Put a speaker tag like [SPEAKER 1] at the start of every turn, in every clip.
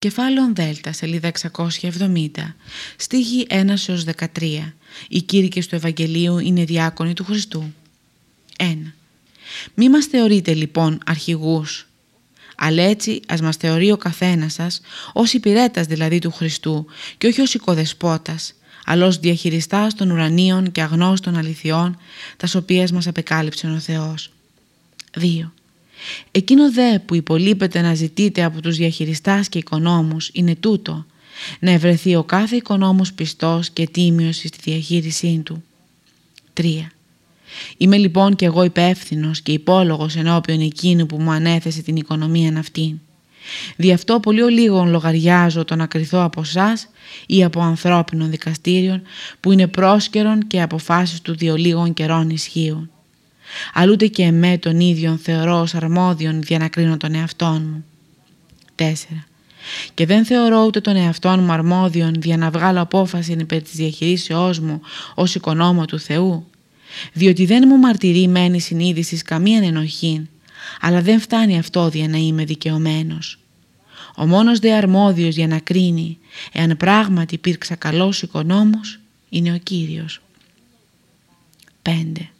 [SPEAKER 1] Κεφάλαιο Δέλτα, σελίδα 670, στίχη 1 13. Οι κήρυκες του Ευαγγελίου είναι διάκονοι του Χριστού. 1. Μη μας θεωρείτε λοιπόν αρχηγούς, αλλά έτσι ας μας θεωρεί ο καθένας σας ως υπηρέτας δηλαδή του Χριστού και όχι ως οικοδεσπότας, αλλά ως διαχειριστάς των ουρανίων και αγνώστων αληθιών, τας οποίες μας απεκάλυψε ο Θεός. 2. Εκείνο δε που υπολείπεται να ζητείτε από τους διαχειριστάς και οικονόμους είναι τούτο, να ευρεθεί ο κάθε οικονόμος πιστός και τίμιος στη διαχείρισή του. 3. Είμαι λοιπόν και εγώ υπεύθυνος και υπόλογος ενώπιον εκείνου που μου ανέθεσε την οικονομία αυτήν. Δι' αυτό πολύ λίγων λογαριάζω το να κρυθώ από εσά ή από ανθρώπινων δικαστήριων που είναι πρόσκαιρον και αποφάσεις του λίγων καιρών ισχύουν αλλά ούτε και εμέ τον ίδιον θεωρώ ως αρμόδιον για να κρίνω τον εαυτόν μου. 4. Και δεν θεωρώ ούτε τον εαυτόν μου αρμόδιον για να βγάλω απόφαση υπέρ της διαχειρήσεώς μου ως οικονόμο του Θεού, διότι δεν μου μαρτυρεί μένει συνείδηση καμία ενοχή, αλλά δεν φτάνει αυτό για να είμαι δικαιωμένος. Ο μόνος δε αρμόδιος για να κρίνει, εάν πράγματι υπήρξα καλός οικονόμος, είναι ο Κύριος. 5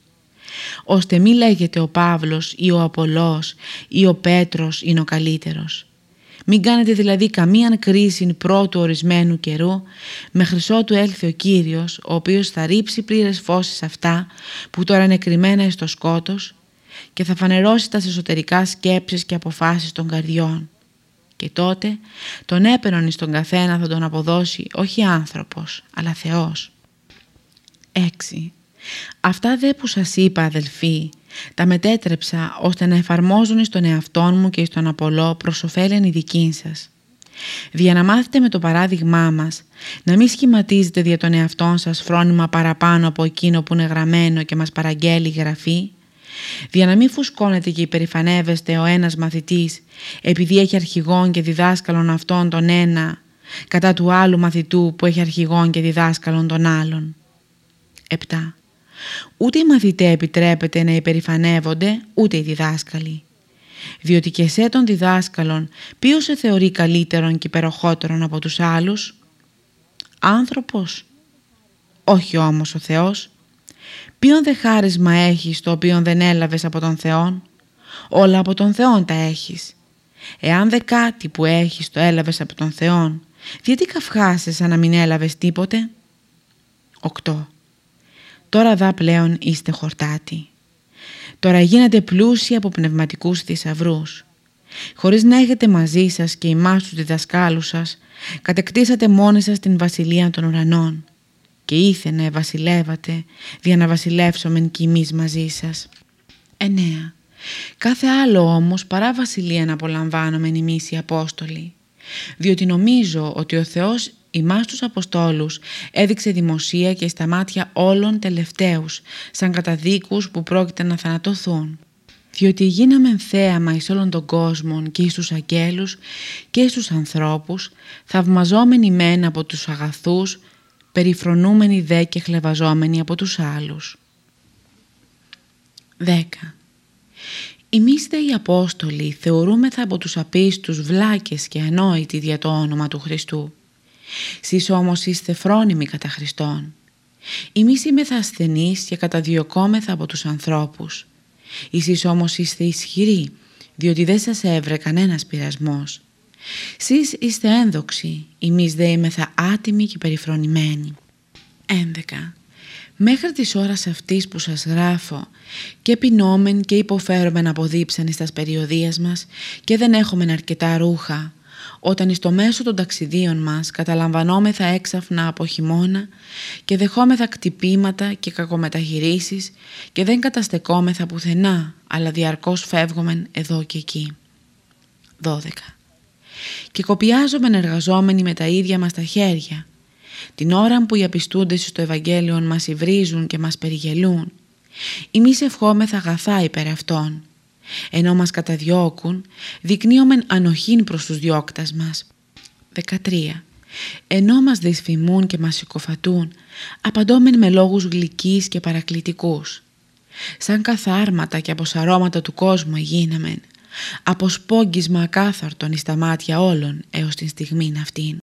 [SPEAKER 1] ώστε μη λέγεται ο Παύλος ή ο Απολός ή ο Πέτρος είναι ο καλύτερος. Μην κάνετε δηλαδή καμία κρίση πρώτου ορισμένου καιρού μέχρι ότου έλθει ο Κύριος ο οποίος θα ρίψει πλήρες φώσεις σε αυτά που τώρα είναι κρυμμένα στο σκότος και θα φανερώσει τα εσωτερικά σκέψεις και αποφάσεις των καρδιών. Και τότε τον έπαιρνον εις τον καθένα θα τον αποδώσει όχι άνθρωπος αλλά Θεός. 6. Αυτά δε που σας είπα αδελφοί, τα μετέτρεψα ώστε να εφαρμόζουν στον εαυτό μου και στον Απολό προς ωφέλεν δική σας. Δια να μάθετε με το παράδειγμά μας, να μην σχηματίζετε δια τον εαυτόν σας φρόνημα παραπάνω από εκείνο που είναι γραμμένο και μας παραγγέλει η Γραφή, δια να μην φουσκώνετε και υπερηφανεύεστε ο ένας μαθητής επειδή έχει αρχηγόν και διδάσκαλον αυτόν τον ένα κατά του άλλου μαθητού που έχει αρχηγόν και διδάσκαλον τον άλλον. 7. Ούτε οι μαθητές επιτρέπεται να υπερηφανεύονται, ούτε οι διδάσκαλοι. Διότι και σε των διδάσκαλων ποιος σε θεωρεί καλύτερον και υπεροχότερον από τους άλλους; Άνθρωπος. Όχι όμως ο Θεός. Ποιον δε χάρισμα έχεις το οποίο δεν έλαβες από τον Θεόν; Όλα από τον Θεόν τα έχεις. Εάν δε κάτι που έχεις το έλαβες από τον Θεόν, γιατί καυχάσαι σαν να μην έλαβες τίποτε; 8. Τώρα δα πλέον είστε χορτάτοι. Τώρα γίνατε πλούσιοι από πνευματικούς θησαυρούς. Χωρίς να έχετε μαζί σας και εμάς τους διδασκάλους σας, κατεκτήσατε μόνοι σας την βασιλεία των ουρανών και ήθενε βασιλεύατε δια να βασιλεύσομεν κι εμείς μαζί σας. 9. Κάθε άλλο όμως παρά βασιλεία να απολαμβάνομεν εμείς οι Απόστολοι, διότι νομίζω ότι ο Θεός ημάς τους Αποστόλους έδειξε δημοσία και στα μάτια όλων τελευταίους, σαν καταδίκους που πρόκειται να θανατωθούν. Διότι γίναμε θέαμα εις όλων των κόσμων και εις τους αγγέλους και εις τους ανθρώπους, θαυμαζόμενοι μεν από τους αγαθούς, περιφρονούμενοι δε και χλεβαζόμενοι από τους άλλους. 10. Εμείς δε οι Απόστολοι θεωρούμεθα από τους απίστους βλάκες και ανόητοι δια το όνομα του Χριστού. Σεις όμως είστε φρόνιμοι κατά Χριστόν. Εμείς είμεθα ασθενείς και καταδιωκόμεθα από τους ανθρώπους. Εσείς όμως είστε ισχυροί, διότι δεν σας έβρε κανένας πειρασμός. Σεις είστε ένδοξοι, εμείς δε είμεθα άτιμοι και περιφρονημένοι. 11. Μέχρι της ώρας αυτής που σας γράφω και πεινόμεν και υποφέρομεν από δίψαν στα περιοδίας μας και δεν έχουμε αρκετά ρούχα όταν εις το μέσο των ταξιδίων μας καταλαμβανόμεθα έξαφνα από χειμώνα και δεχόμεθα κτυπήματα και κακομεταχειρήσεις και δεν καταστεκόμεθα πουθενά, αλλά διαρκώς φεύγομεν εδώ και εκεί. 12. Και κοπιάζομεν εργαζόμενοι με τα ίδια μας τα χέρια, την ώρα που οι απιστούντες στο Ευαγγέλιο μας υβρίζουν και μας περιγελούν, εμείς ευχόμεθα αγαθά υπέρ αυτών, ενώ μας καταδιώκουν, δεικνύομεν ανοχήν προς τους διώκτας μας. 13. Ενώ μας δυσφημούν και μας συκοφατούν, απαντώμεν με λόγους γλυκείς και παρακλητικούς. Σαν καθάρματα και αποσαρώματα του κόσμου γίναμεν, από σπόγγισμα ακάθαρτον εις τα μάτια όλων έως την στιγμήν αυτήν.